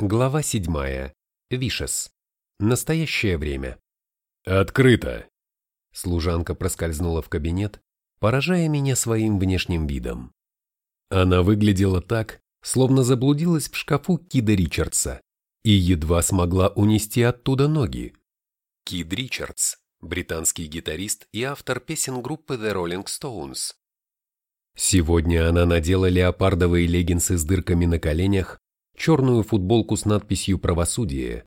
Глава 7. Вишес. Настоящее время. «Открыто!» Служанка проскользнула в кабинет, поражая меня своим внешним видом. Она выглядела так, словно заблудилась в шкафу Кида Ричардса и едва смогла унести оттуда ноги. Кид Ричардс, британский гитарист и автор песен группы The Rolling Stones. Сегодня она надела леопардовые леггинсы с дырками на коленях черную футболку с надписью «Правосудие»,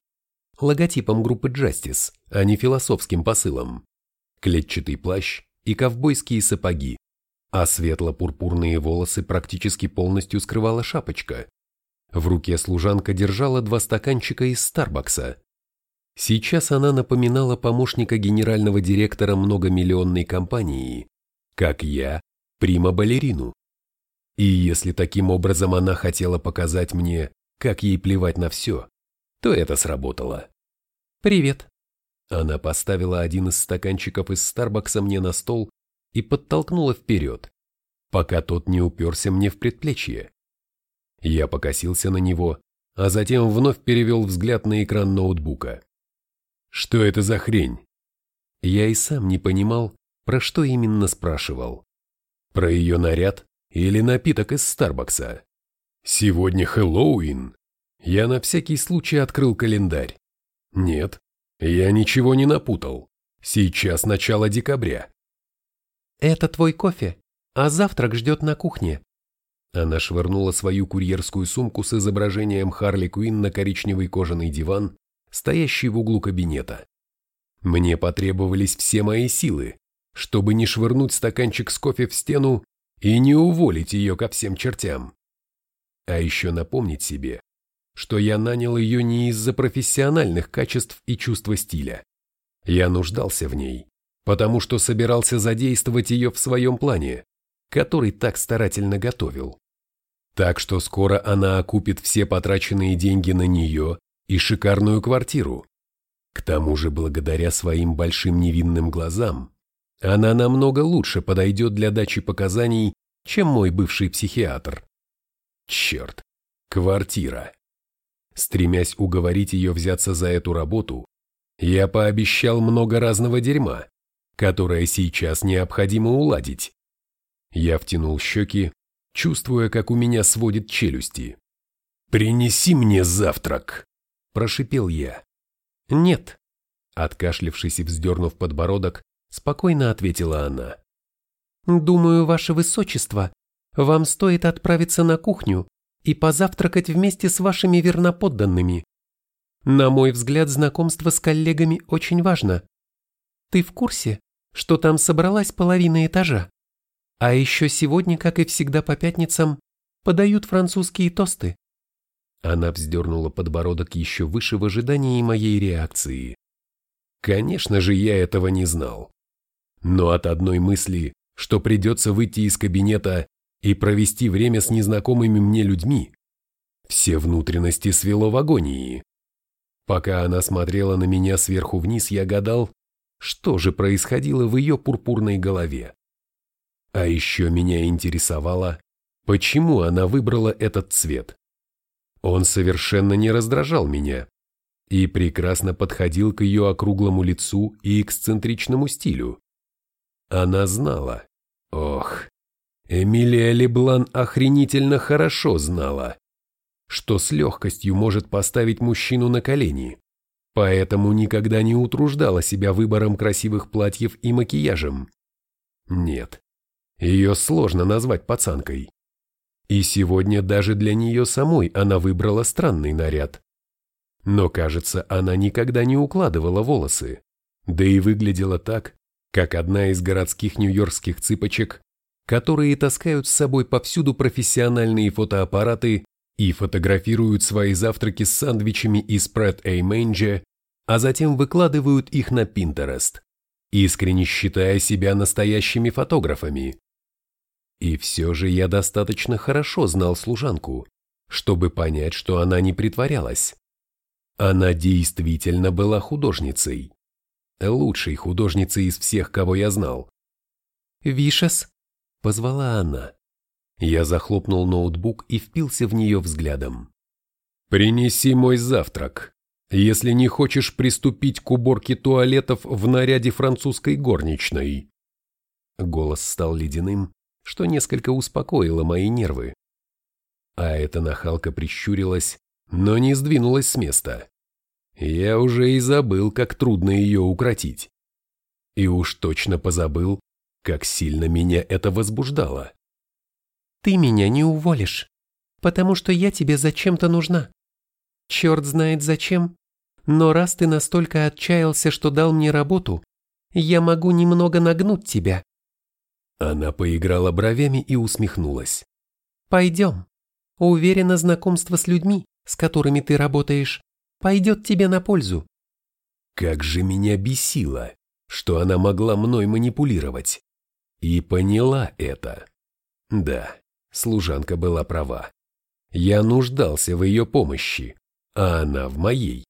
логотипом группы Justice, а не философским посылом, клетчатый плащ и ковбойские сапоги, а светло-пурпурные волосы практически полностью скрывала шапочка. В руке служанка держала два стаканчика из Старбакса. Сейчас она напоминала помощника генерального директора многомиллионной компании, как я, прима-балерину. И если таким образом она хотела показать мне, как ей плевать на все, то это сработало. «Привет». Она поставила один из стаканчиков из Старбакса мне на стол и подтолкнула вперед, пока тот не уперся мне в предплечье. Я покосился на него, а затем вновь перевел взгляд на экран ноутбука. Что это за хрень? Я и сам не понимал, про что именно спрашивал. Про ее наряд или напиток из Старбакса? Сегодня Хэллоуин. Я на всякий случай открыл календарь. Нет, я ничего не напутал. Сейчас начало декабря. Это твой кофе, а завтрак ждет на кухне. Она швырнула свою курьерскую сумку с изображением Харли Куин на коричневый кожаный диван, стоящий в углу кабинета. Мне потребовались все мои силы, чтобы не швырнуть стаканчик с кофе в стену и не уволить ее ко всем чертям. А еще напомнить себе, что я нанял ее не из-за профессиональных качеств и чувства стиля. Я нуждался в ней, потому что собирался задействовать ее в своем плане, который так старательно готовил. Так что скоро она окупит все потраченные деньги на нее и шикарную квартиру. К тому же, благодаря своим большим невинным глазам, она намного лучше подойдет для дачи показаний, чем мой бывший психиатр. Черт, квартира. Стремясь уговорить ее взяться за эту работу, я пообещал много разного дерьма, которое сейчас необходимо уладить. Я втянул щеки, чувствуя, как у меня сводит челюсти. «Принеси мне завтрак!» – прошипел я. «Нет», – откашлившись и вздернув подбородок, спокойно ответила она. «Думаю, ваше высочество, вам стоит отправиться на кухню и позавтракать вместе с вашими верноподданными. На мой взгляд, знакомство с коллегами очень важно. Ты в курсе, что там собралась половина этажа? А еще сегодня, как и всегда по пятницам, подают французские тосты. Она вздернула подбородок еще выше в ожидании моей реакции. Конечно же, я этого не знал. Но от одной мысли, что придется выйти из кабинета и провести время с незнакомыми мне людьми, все внутренности свело в агонии. Пока она смотрела на меня сверху вниз, я гадал, что же происходило в ее пурпурной голове. А еще меня интересовало, почему она выбрала этот цвет. Он совершенно не раздражал меня и прекрасно подходил к ее округлому лицу и эксцентричному стилю. Она знала, ох, Эмилия Леблан охренительно хорошо знала, что с легкостью может поставить мужчину на колени, поэтому никогда не утруждала себя выбором красивых платьев и макияжем. Нет, ее сложно назвать пацанкой. И сегодня даже для нее самой она выбрала странный наряд. Но, кажется, она никогда не укладывала волосы, да и выглядела так, как одна из городских нью-йоркских цыпочек которые таскают с собой повсюду профессиональные фотоаппараты и фотографируют свои завтраки с сэндвичами из Pratt A. Mange, а затем выкладывают их на Pinterest, искренне считая себя настоящими фотографами. И все же я достаточно хорошо знал служанку, чтобы понять, что она не притворялась. Она действительно была художницей. Лучшей художницей из всех, кого я знал. «Вишес?» Позвала она. Я захлопнул ноутбук и впился в нее взглядом. «Принеси мой завтрак, если не хочешь приступить к уборке туалетов в наряде французской горничной». Голос стал ледяным, что несколько успокоило мои нервы. А эта нахалка прищурилась, но не сдвинулась с места. Я уже и забыл, как трудно ее укротить. И уж точно позабыл, как сильно меня это возбуждало. «Ты меня не уволишь, потому что я тебе зачем-то нужна. Черт знает зачем, но раз ты настолько отчаялся, что дал мне работу, я могу немного нагнуть тебя». Она поиграла бровями и усмехнулась. «Пойдем. Уверена, знакомство с людьми, с которыми ты работаешь, пойдет тебе на пользу». Как же меня бесило, что она могла мной манипулировать. И поняла это. Да, служанка была права. Я нуждался в ее помощи, а она в моей.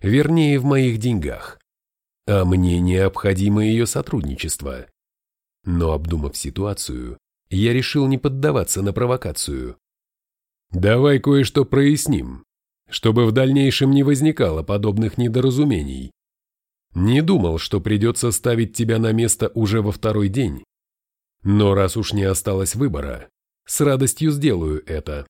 Вернее, в моих деньгах. А мне необходимо ее сотрудничество. Но обдумав ситуацию, я решил не поддаваться на провокацию. «Давай кое-что проясним, чтобы в дальнейшем не возникало подобных недоразумений. Не думал, что придется ставить тебя на место уже во второй день. Но раз уж не осталось выбора, с радостью сделаю это.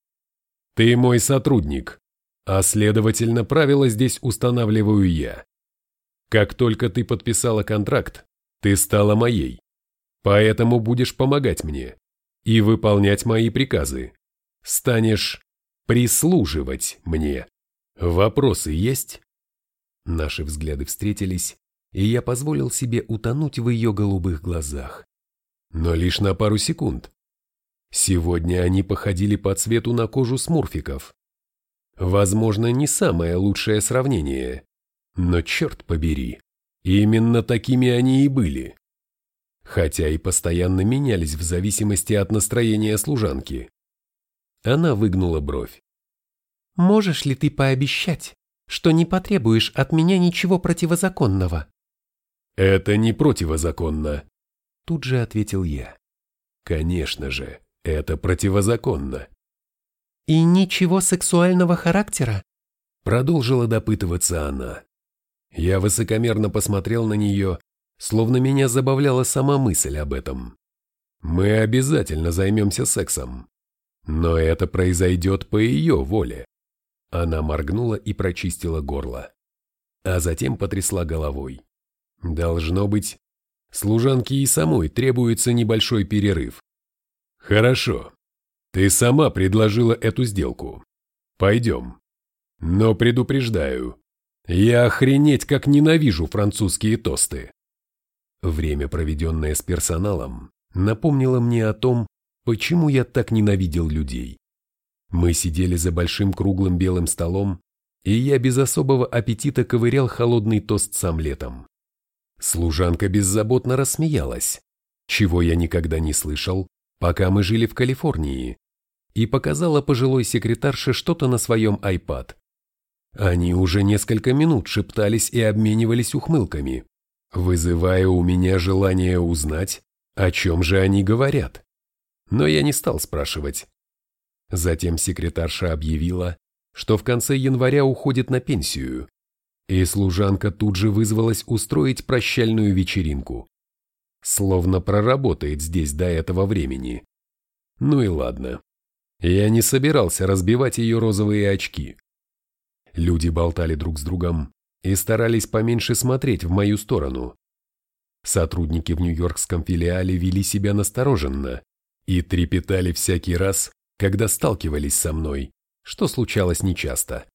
Ты мой сотрудник, а следовательно правила здесь устанавливаю я. Как только ты подписала контракт, ты стала моей. Поэтому будешь помогать мне и выполнять мои приказы. Станешь прислуживать мне. Вопросы есть? Наши взгляды встретились, и я позволил себе утонуть в ее голубых глазах. Но лишь на пару секунд. Сегодня они походили по цвету на кожу смурфиков. Возможно, не самое лучшее сравнение, но черт побери, именно такими они и были. Хотя и постоянно менялись в зависимости от настроения служанки. Она выгнула бровь. «Можешь ли ты пообещать, что не потребуешь от меня ничего противозаконного?» «Это не противозаконно», — тут же ответил я. «Конечно же, это противозаконно». «И ничего сексуального характера?» Продолжила допытываться она. Я высокомерно посмотрел на нее, словно меня забавляла сама мысль об этом. Мы обязательно займемся сексом. Но это произойдет по ее воле. Она моргнула и прочистила горло. А затем потрясла головой. Должно быть, служанке и самой требуется небольшой перерыв. Хорошо. Ты сама предложила эту сделку. Пойдем. Но предупреждаю, я охренеть как ненавижу французские тосты. Время, проведенное с персоналом, напомнило мне о том, почему я так ненавидел людей. Мы сидели за большим круглым белым столом, и я без особого аппетита ковырял холодный тост с омлетом. Служанка беззаботно рассмеялась, чего я никогда не слышал, пока мы жили в Калифорнии, и показала пожилой секретарше что-то на своем iPad. Они уже несколько минут шептались и обменивались ухмылками, вызывая у меня желание узнать, о чем же они говорят. Но я не стал спрашивать. Затем секретарша объявила, что в конце января уходит на пенсию, и служанка тут же вызвалась устроить прощальную вечеринку. Словно проработает здесь до этого времени. Ну и ладно. Я не собирался разбивать ее розовые очки. Люди болтали друг с другом и старались поменьше смотреть в мою сторону. Сотрудники в нью-йоркском филиале вели себя настороженно и трепетали всякий раз, когда сталкивались со мной, что случалось нечасто.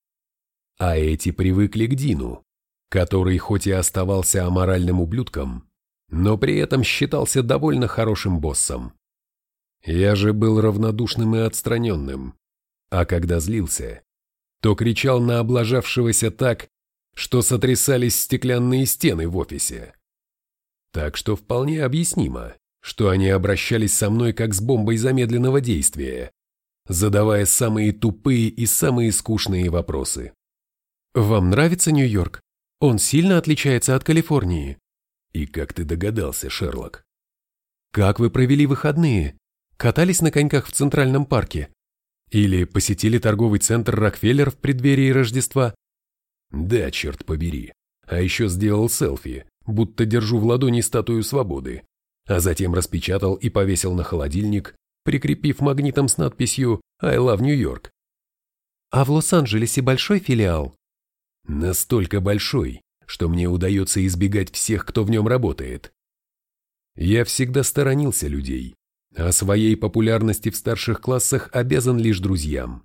А эти привыкли к Дину, который хоть и оставался аморальным ублюдком, но при этом считался довольно хорошим боссом. Я же был равнодушным и отстраненным, а когда злился, то кричал на облажавшегося так, что сотрясались стеклянные стены в офисе. Так что вполне объяснимо, что они обращались со мной как с бомбой замедленного действия, задавая самые тупые и самые скучные вопросы. «Вам нравится Нью-Йорк? Он сильно отличается от Калифорнии?» «И как ты догадался, Шерлок?» «Как вы провели выходные? Катались на коньках в Центральном парке? Или посетили торговый центр Рокфеллер в преддверии Рождества? Да, черт побери. А еще сделал селфи, будто держу в ладони статую свободы, а затем распечатал и повесил на холодильник, прикрепив магнитом с надписью «I love New York». А в Лос-Анджелесе большой филиал? Настолько большой, что мне удается избегать всех, кто в нем работает. Я всегда сторонился людей, а своей популярности в старших классах обязан лишь друзьям.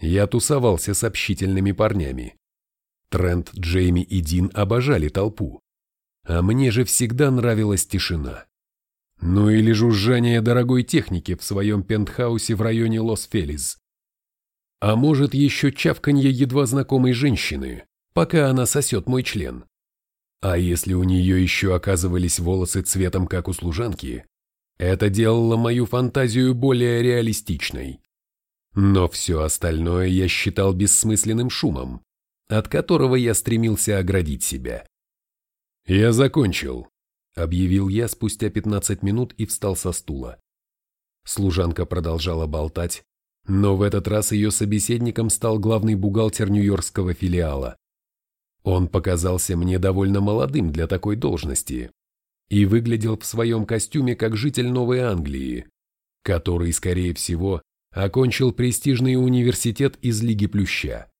Я тусовался с общительными парнями. Трент, Джейми и Дин обожали толпу. А мне же всегда нравилась тишина. Ну или жужжание дорогой техники в своем пентхаусе в районе Лос-Фелиз. А может еще чавканье едва знакомой женщины, пока она сосет мой член. А если у нее еще оказывались волосы цветом, как у служанки, это делало мою фантазию более реалистичной. Но все остальное я считал бессмысленным шумом, от которого я стремился оградить себя. «Я закончил», — объявил я спустя 15 минут и встал со стула. Служанка продолжала болтать, но в этот раз ее собеседником стал главный бухгалтер нью-йоркского филиала. Он показался мне довольно молодым для такой должности, и выглядел в своем костюме как житель Новой Англии, который, скорее всего, окончил престижный университет из Лиги Плюща.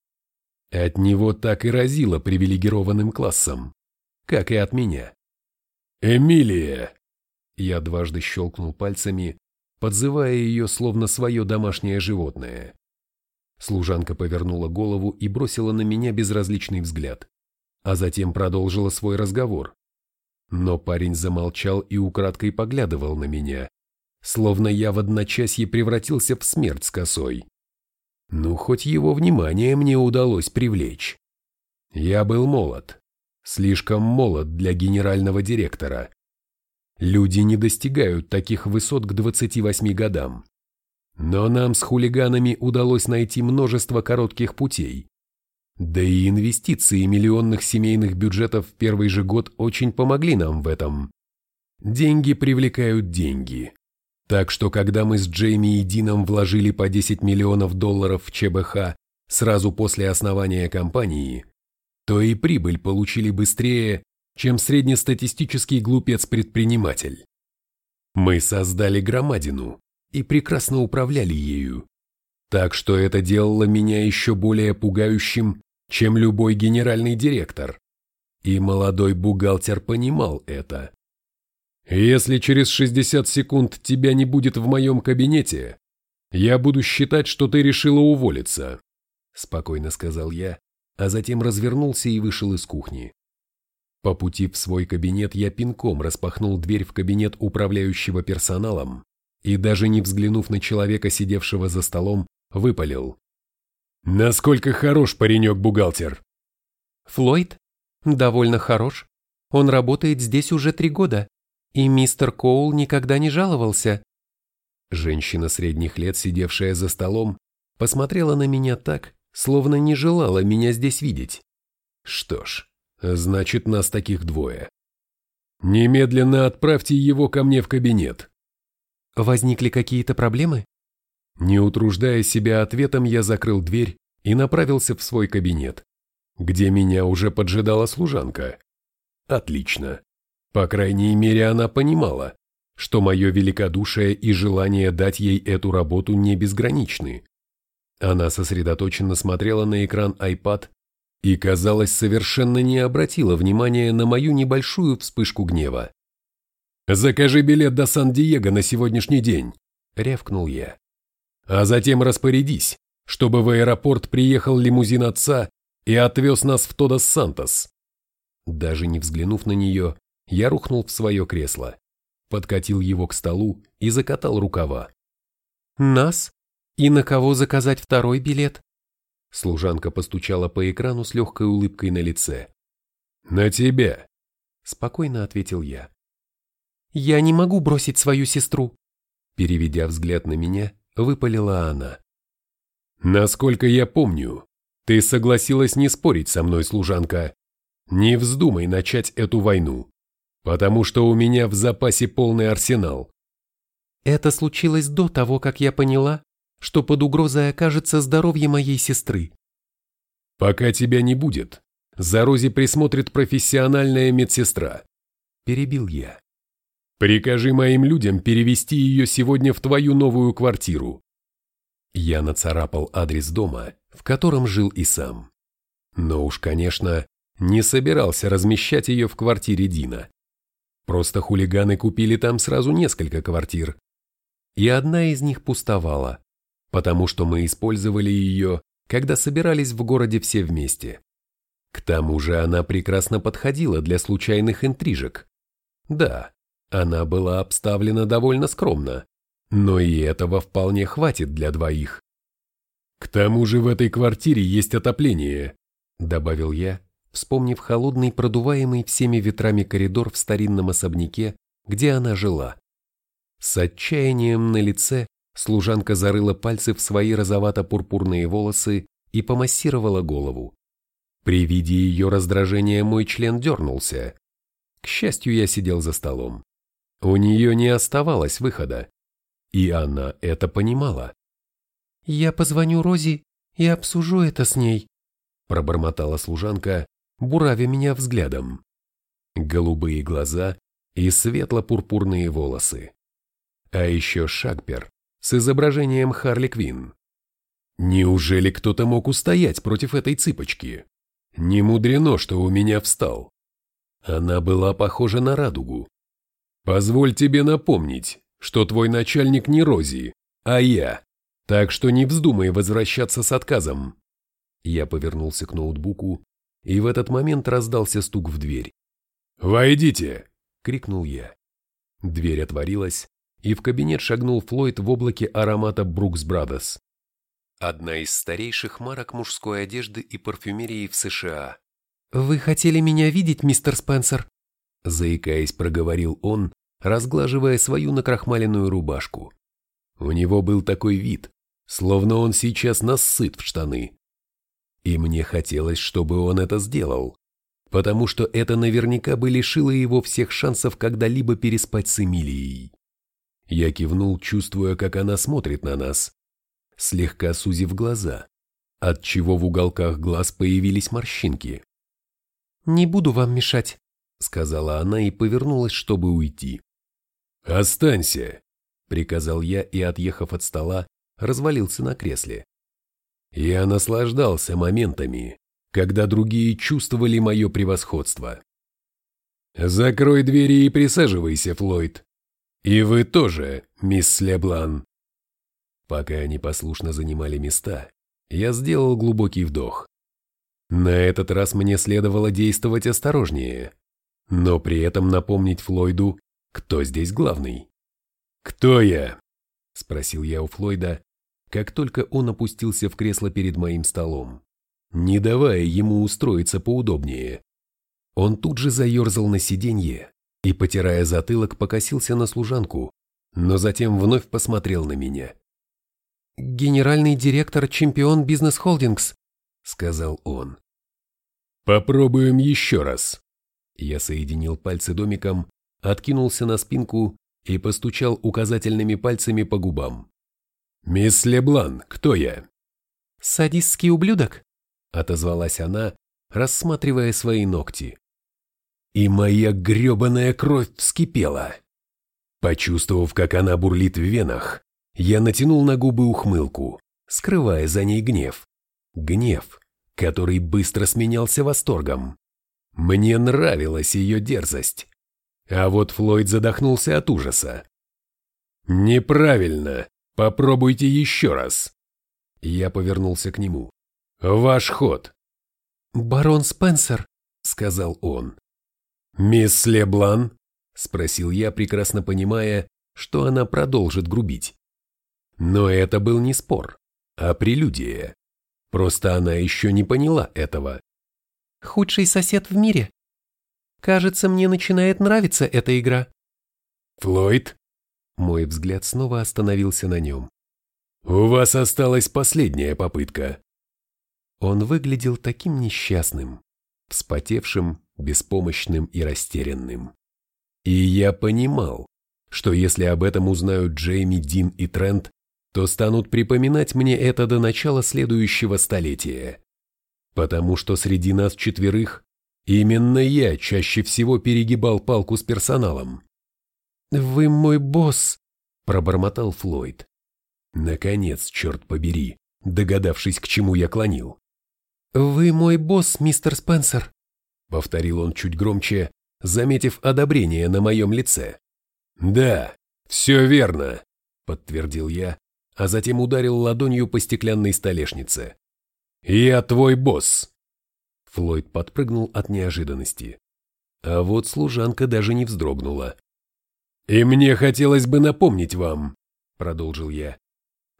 От него так и разило привилегированным классом, как и от меня. «Эмилия!» Я дважды щелкнул пальцами, подзывая ее словно свое домашнее животное. Служанка повернула голову и бросила на меня безразличный взгляд, а затем продолжила свой разговор, но парень замолчал и украдкой поглядывал на меня, словно я в одночасье превратился в смерть с косой. Ну, хоть его внимание мне удалось привлечь. Я был молод, слишком молод для генерального директора. Люди не достигают таких высот к 28 годам. Но нам с хулиганами удалось найти множество коротких путей, да и инвестиции миллионных семейных бюджетов в первый же год очень помогли нам в этом. Деньги привлекают деньги. Так что когда мы с Джейми и Дином вложили по 10 миллионов долларов в ЧБХ сразу после основания компании, то и прибыль получили быстрее, чем среднестатистический глупец-предприниматель. Мы создали громадину и прекрасно управляли ею. Так что это делало меня еще более пугающим чем любой генеральный директор. И молодой бухгалтер понимал это. Если через 60 секунд тебя не будет в моем кабинете, я буду считать, что ты решила уволиться, спокойно сказал я, а затем развернулся и вышел из кухни. По пути в свой кабинет я пинком распахнул дверь в кабинет управляющего персоналом и даже не взглянув на человека, сидевшего за столом, выпалил. Насколько хорош паренек-бухгалтер? Флойд? Довольно хорош. Он работает здесь уже три года, и мистер Коул никогда не жаловался. Женщина средних лет, сидевшая за столом, посмотрела на меня так, словно не желала меня здесь видеть. Что ж, значит нас таких двое. Немедленно отправьте его ко мне в кабинет. Возникли какие-то проблемы? Не утруждая себя ответом, я закрыл дверь и направился в свой кабинет, где меня уже поджидала служанка. Отлично. По крайней мере, она понимала, что мое великодушие и желание дать ей эту работу не безграничны. Она сосредоточенно смотрела на экран iPad и, казалось, совершенно не обратила внимания на мою небольшую вспышку гнева. «Закажи билет до Сан-Диего на сегодняшний день», — рявкнул я а затем распорядись, чтобы в аэропорт приехал лимузин отца и отвез нас в Тодос-Сантос. Даже не взглянув на нее, я рухнул в свое кресло, подкатил его к столу и закатал рукава. «Нас? И на кого заказать второй билет?» Служанка постучала по экрану с легкой улыбкой на лице. «На тебя!» – спокойно ответил я. «Я не могу бросить свою сестру!» Переведя взгляд на меня, выпалила она. Насколько я помню, ты согласилась не спорить со мной, служанка. Не вздумай начать эту войну, потому что у меня в запасе полный арсенал. Это случилось до того, как я поняла, что под угрозой окажется здоровье моей сестры. Пока тебя не будет, за Рози присмотрит профессиональная медсестра. Перебил я. Прикажи моим людям перевести ее сегодня в твою новую квартиру. Я нацарапал адрес дома, в котором жил и сам. Но уж, конечно, не собирался размещать ее в квартире Дина. Просто хулиганы купили там сразу несколько квартир. И одна из них пустовала, потому что мы использовали ее, когда собирались в городе все вместе. К тому же она прекрасно подходила для случайных интрижек. Да, она была обставлена довольно скромно, но и этого вполне хватит для двоих. «К тому же в этой квартире есть отопление», — добавил я, вспомнив холодный продуваемый всеми ветрами коридор в старинном особняке, где она жила. С отчаянием на лице служанка зарыла пальцы в свои розовато-пурпурные волосы и помассировала голову. При виде ее раздражения мой член дернулся. К счастью, я сидел за столом. У нее не оставалось выхода. И она это понимала. «Я позвоню Рози и обсужу это с ней», пробормотала служанка, буравя меня взглядом. Голубые глаза и светло-пурпурные волосы. А еще шагпер с изображением Харли Квинн. Неужели кто-то мог устоять против этой цыпочки? Не мудрено, что у меня встал. Она была похожа на радугу. Позволь тебе напомнить, что твой начальник не Рози, а я, так что не вздумай возвращаться с отказом. Я повернулся к ноутбуку, и в этот момент раздался стук в дверь. «Войдите!» — крикнул я. Дверь отворилась, и в кабинет шагнул Флойд в облаке аромата Брукс Брадос. Одна из старейших марок мужской одежды и парфюмерии в США. «Вы хотели меня видеть, мистер Спенсер?» Заикаясь, проговорил он, разглаживая свою накрахмаленную рубашку. У него был такой вид, словно он сейчас насыт в штаны. И мне хотелось, чтобы он это сделал, потому что это наверняка бы лишило его всех шансов когда-либо переспать с Эмилией. Я кивнул, чувствуя, как она смотрит на нас, слегка сузив глаза, отчего в уголках глаз появились морщинки. «Не буду вам мешать», — сказала она и повернулась, чтобы уйти. «Останься», — приказал я и, отъехав от стола, развалился на кресле. Я наслаждался моментами, когда другие чувствовали мое превосходство. «Закрой двери и присаживайся, Флойд. И вы тоже, мисс Леблан». Пока они послушно занимали места, я сделал глубокий вдох. На этот раз мне следовало действовать осторожнее, но при этом напомнить Флойду, кто здесь главный. «Кто я?» – спросил я у Флойда, как только он опустился в кресло перед моим столом, не давая ему устроиться поудобнее. Он тут же заерзал на сиденье и, потирая затылок, покосился на служанку, но затем вновь посмотрел на меня. «Генеральный директор Чемпион Бизнес Холдингс», — сказал он. «Попробуем еще раз». Я соединил пальцы домиком, откинулся на спинку и постучал указательными пальцами по губам. «Мисс Леблан, кто я?» «Садистский ублюдок», — отозвалась она, рассматривая свои ногти. И моя гребаная кровь вскипела. Почувствовав, как она бурлит в венах, я натянул на губы ухмылку, скрывая за ней гнев. Гнев, который быстро сменялся восторгом. Мне нравилась ее дерзость. А вот Флойд задохнулся от ужаса. «Неправильно. Попробуйте еще раз». Я повернулся к нему. «Ваш ход». «Барон Спенсер», — сказал он. «Мисс Леблан?» — спросил я, прекрасно понимая, что она продолжит грубить. Но это был не спор, а прелюдия. Просто она еще не поняла этого. «Худший сосед в мире. Кажется, мне начинает нравиться эта игра». «Флойд?» Мой взгляд снова остановился на нем. «У вас осталась последняя попытка». Он выглядел таким несчастным, вспотевшим, беспомощным и растерянным. И я понимал, что если об этом узнают Джейми, Дин и Трент, то станут припоминать мне это до начала следующего столетия. Потому что среди нас четверых именно я чаще всего перегибал палку с персоналом. «Вы мой босс», – пробормотал Флойд. Наконец, черт побери, догадавшись, к чему я клонил. «Вы мой босс, мистер Спенсер», — повторил он чуть громче, заметив одобрение на моем лице. «Да, все верно», — подтвердил я, а затем ударил ладонью по стеклянной столешнице. «Я твой босс!» Флойд подпрыгнул от неожиданности. А вот служанка даже не вздрогнула. «И мне хотелось бы напомнить вам», — продолжил я,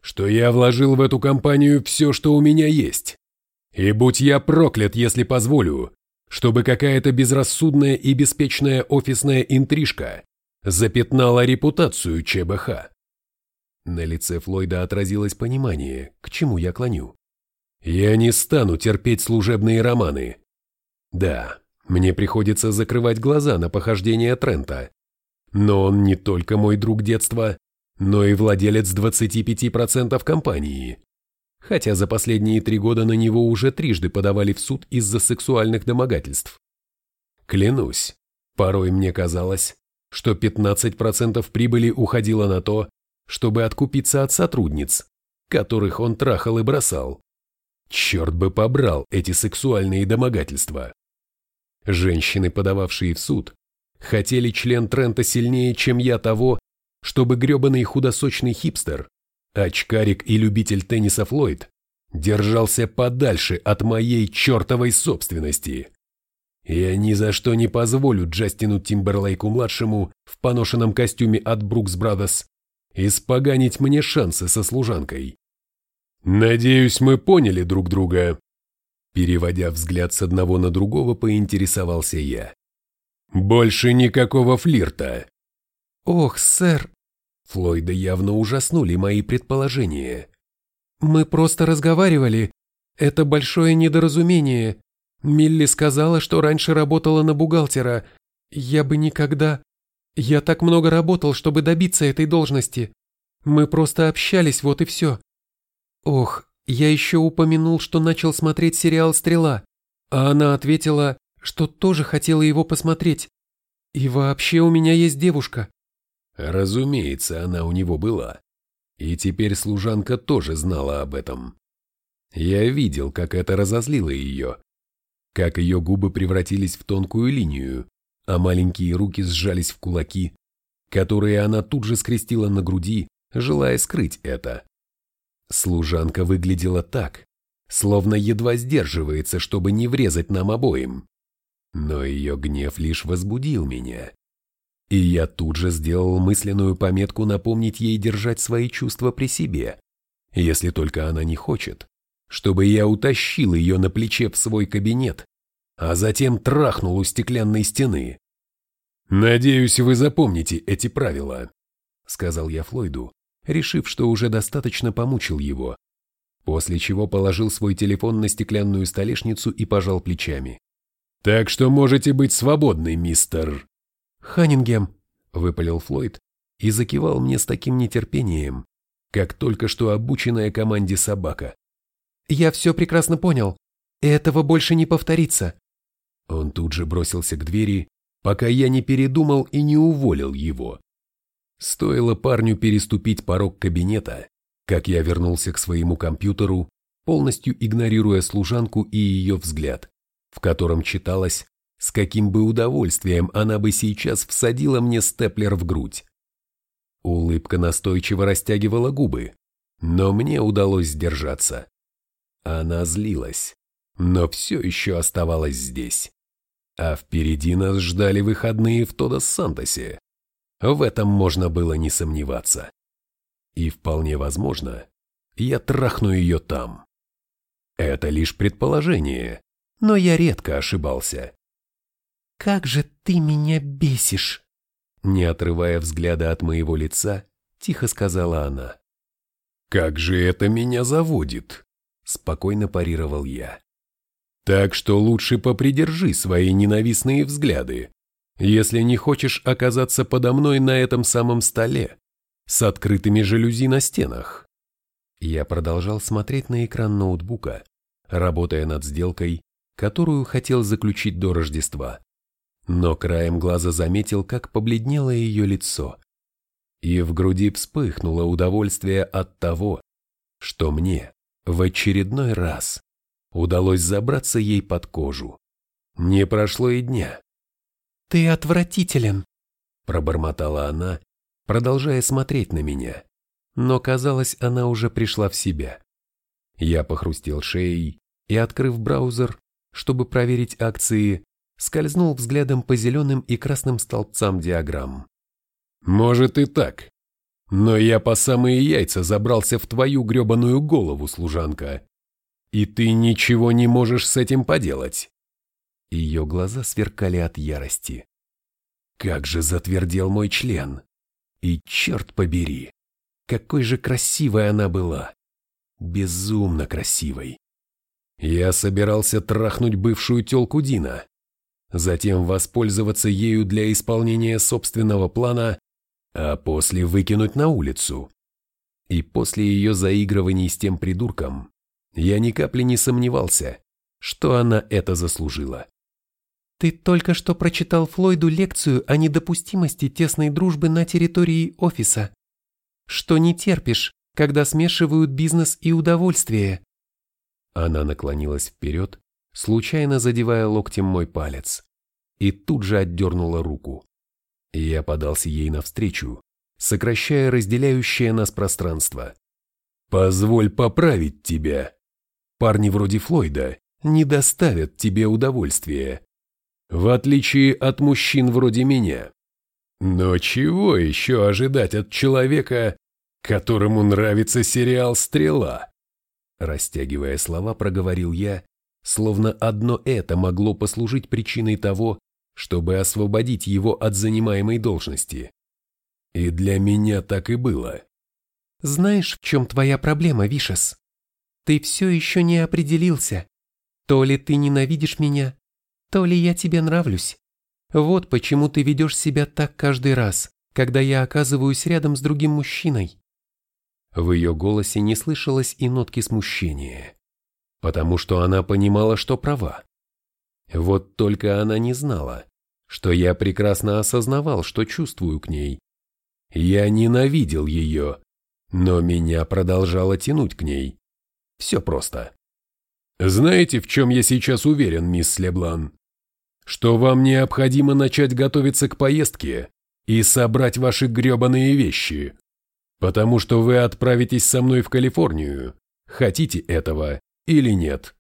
«что я вложил в эту компанию все, что у меня есть. И будь я проклят, если позволю, чтобы какая-то безрассудная и беспечная офисная интрижка запятнала репутацию ЧБХ. На лице Флойда отразилось понимание, к чему я клоню. Я не стану терпеть служебные романы. Да, мне приходится закрывать глаза на похождения Трента. Но он не только мой друг детства, но и владелец 25% компании хотя за последние три года на него уже трижды подавали в суд из-за сексуальных домогательств. Клянусь, порой мне казалось, что 15% прибыли уходило на то, чтобы откупиться от сотрудниц, которых он трахал и бросал. Черт бы побрал эти сексуальные домогательства. Женщины, подававшие в суд, хотели член Трента сильнее, чем я того, чтобы гребаный худосочный хипстер очкарик и любитель тенниса Флойд держался подальше от моей чертовой собственности. Я ни за что не позволю Джастину Тимберлейку-младшему в поношенном костюме от Брукс Брадос испоганить мне шансы со служанкой. Надеюсь, мы поняли друг друга. Переводя взгляд с одного на другого, поинтересовался я. Больше никакого флирта. Ох, сэр, Флойда явно ужаснули мои предположения. «Мы просто разговаривали. Это большое недоразумение. Милли сказала, что раньше работала на бухгалтера. Я бы никогда... Я так много работал, чтобы добиться этой должности. Мы просто общались, вот и все. Ох, я еще упомянул, что начал смотреть сериал «Стрела», а она ответила, что тоже хотела его посмотреть. И вообще у меня есть девушка. Разумеется, она у него была. И теперь служанка тоже знала об этом. Я видел, как это разозлило ее. Как ее губы превратились в тонкую линию, а маленькие руки сжались в кулаки, которые она тут же скрестила на груди, желая скрыть это. Служанка выглядела так, словно едва сдерживается, чтобы не врезать нам обоим. Но ее гнев лишь возбудил меня. И я тут же сделал мысленную пометку напомнить ей держать свои чувства при себе, если только она не хочет, чтобы я утащил ее на плече в свой кабинет, а затем трахнул у стеклянной стены. «Надеюсь, вы запомните эти правила», — сказал я Флойду, решив, что уже достаточно помучил его, после чего положил свой телефон на стеклянную столешницу и пожал плечами. «Так что можете быть свободны, мистер...» «Ханнингем», — выпалил Флойд и закивал мне с таким нетерпением, как только что обученная команде собака. «Я все прекрасно понял. Этого больше не повторится». Он тут же бросился к двери, пока я не передумал и не уволил его. Стоило парню переступить порог кабинета, как я вернулся к своему компьютеру, полностью игнорируя служанку и ее взгляд, в котором читалось с каким бы удовольствием она бы сейчас всадила мне степлер в грудь. Улыбка настойчиво растягивала губы, но мне удалось сдержаться. Она злилась, но все еще оставалась здесь. А впереди нас ждали выходные в Тодос-Сантосе. В этом можно было не сомневаться. И вполне возможно, я трахну ее там. Это лишь предположение, но я редко ошибался. «Как же ты меня бесишь!» Не отрывая взгляда от моего лица, тихо сказала она. «Как же это меня заводит!» Спокойно парировал я. «Так что лучше попридержи свои ненавистные взгляды, если не хочешь оказаться подо мной на этом самом столе, с открытыми жалюзи на стенах». Я продолжал смотреть на экран ноутбука, работая над сделкой, которую хотел заключить до Рождества. Но краем глаза заметил, как побледнело ее лицо. И в груди вспыхнуло удовольствие от того, что мне в очередной раз удалось забраться ей под кожу. Не прошло и дня. «Ты отвратителен», – пробормотала она, продолжая смотреть на меня. Но, казалось, она уже пришла в себя. Я похрустел шеей и, открыв браузер, чтобы проверить акции, скользнул взглядом по зеленым и красным столбцам диаграмм. «Может и так. Но я по самые яйца забрался в твою гребаную голову, служанка. И ты ничего не можешь с этим поделать». Ее глаза сверкали от ярости. Как же затвердел мой член! И черт побери, какой же красивой она была! Безумно красивой! Я собирался трахнуть бывшую тёлку Дина, затем воспользоваться ею для исполнения собственного плана, а после выкинуть на улицу. И после ее заигрываний с тем придурком я ни капли не сомневался, что она это заслужила. Ты только что прочитал Флойду лекцию о недопустимости тесной дружбы на территории офиса. Что не терпишь, когда смешивают бизнес и удовольствие. Она наклонилась вперед, случайно задевая локтем мой палец, и тут же отдернула руку. Я подался ей навстречу, сокращая разделяющее нас пространство. «Позволь поправить тебя. Парни вроде Флойда не доставят тебе удовольствия в отличие от мужчин вроде меня. Но чего еще ожидать от человека, которому нравится сериал «Стрела»? Растягивая слова, проговорил я, словно одно это могло послужить причиной того, чтобы освободить его от занимаемой должности. И для меня так и было. Знаешь, в чем твоя проблема, Вишес? Ты все еще не определился. То ли ты ненавидишь меня, то ли я тебе нравлюсь. Вот почему ты ведешь себя так каждый раз, когда я оказываюсь рядом с другим мужчиной. В ее голосе не слышалось и нотки смущения, потому что она понимала, что права. Вот только она не знала, что я прекрасно осознавал, что чувствую к ней. Я ненавидел ее, но меня продолжало тянуть к ней. Все просто. Знаете, в чем я сейчас уверен, мисс Леблан? Что вам необходимо начать готовиться к поездке и собрать ваши гребаные вещи. Потому что вы отправитесь со мной в Калифорнию, хотите этого или нет.